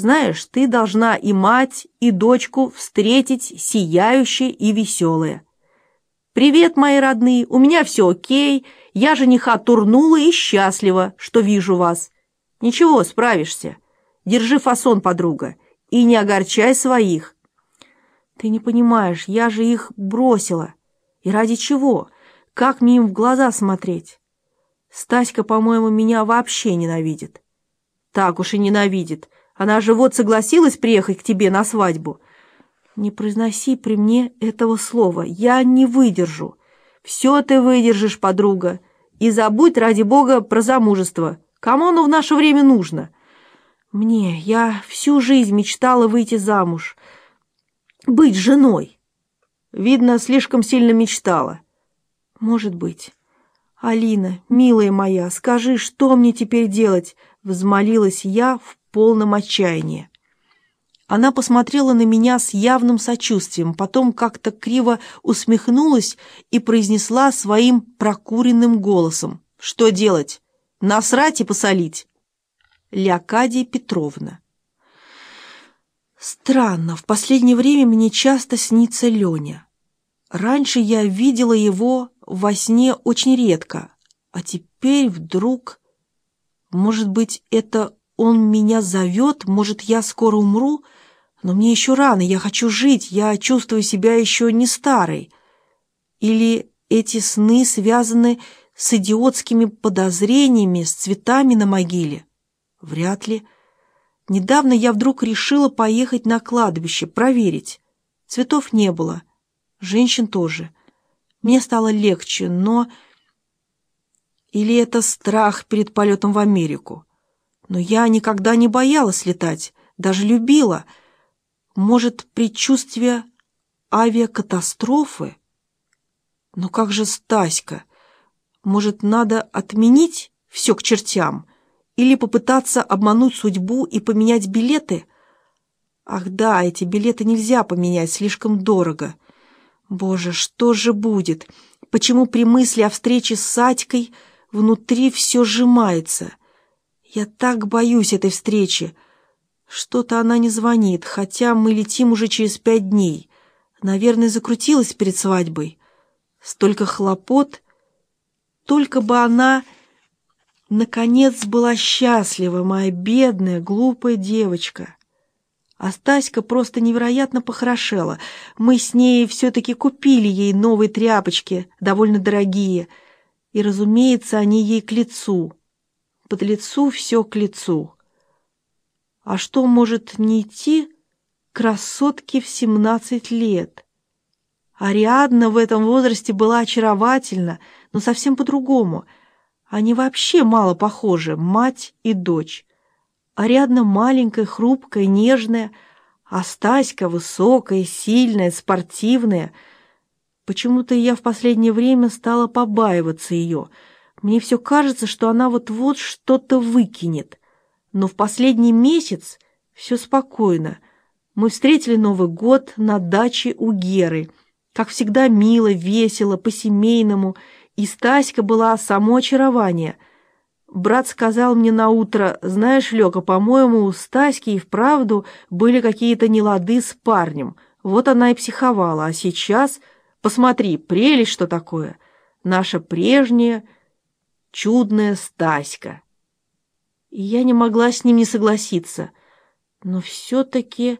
Знаешь, ты должна и мать, и дочку встретить сияющие и веселые. «Привет, мои родные, у меня все окей, я жениха турнула и счастлива, что вижу вас. Ничего, справишься. Держи фасон, подруга, и не огорчай своих». «Ты не понимаешь, я же их бросила. И ради чего? Как мне им в глаза смотреть? Стаська, по-моему, меня вообще ненавидит». «Так уж и ненавидит. Она же вот согласилась приехать к тебе на свадьбу». «Не произноси при мне этого слова. Я не выдержу». «Все ты выдержишь, подруга. И забудь, ради бога, про замужество. Кому оно в наше время нужно?» «Мне. Я всю жизнь мечтала выйти замуж. Быть женой». «Видно, слишком сильно мечтала». «Может быть». «Алина, милая моя, скажи, что мне теперь делать?» — взмолилась я в полном отчаянии. Она посмотрела на меня с явным сочувствием, потом как-то криво усмехнулась и произнесла своим прокуренным голосом. «Что делать? Насрать и посолить?» Леокадия Петровна. Странно, в последнее время мне часто снится Леня. Раньше я видела его во сне очень редко, а теперь вдруг... Может быть, это он меня зовет, может, я скоро умру, но мне еще рано, я хочу жить, я чувствую себя еще не старой. Или эти сны связаны с идиотскими подозрениями, с цветами на могиле? Вряд ли. Недавно я вдруг решила поехать на кладбище, проверить. Цветов не было, женщин тоже. Мне стало легче, но... Или это страх перед полетом в Америку? Но я никогда не боялась летать, даже любила. Может, предчувствие авиакатастрофы? Но как же Стаська? Может, надо отменить все к чертям? Или попытаться обмануть судьбу и поменять билеты? Ах да, эти билеты нельзя поменять, слишком дорого. Боже, что же будет? Почему при мысли о встрече с Садькой внутри все сжимается? Я так боюсь этой встречи. Что-то она не звонит, хотя мы летим уже через пять дней. Наверное, закрутилась перед свадьбой. Столько хлопот. Только бы она, наконец, была счастлива, моя бедная, глупая девочка. А Стаська просто невероятно похорошела. Мы с ней все-таки купили ей новые тряпочки, довольно дорогие. И, разумеется, они ей к лицу под лицу все к лицу. А что может не идти красотке в семнадцать лет? Ариадна в этом возрасте была очаровательна, но совсем по-другому. Они вообще мало похожи, мать и дочь. Ариадна маленькая, хрупкая, нежная, а Стаська высокая, сильная, спортивная. Почему-то я в последнее время стала побаиваться ее — мне все кажется, что она вот-вот что-то выкинет. Но в последний месяц все спокойно. Мы встретили Новый год на даче у Геры. Как всегда, мило, весело, по-семейному. И Стаська была само очарование. Брат сказал мне на утро, знаешь, Лёка, по-моему, у Стаськи и вправду были какие-то нелады с парнем. Вот она и психовала. А сейчас, посмотри, прелесть что такое. Наша прежняя чудная Стаська. И я не могла с ним не согласиться. Но все-таки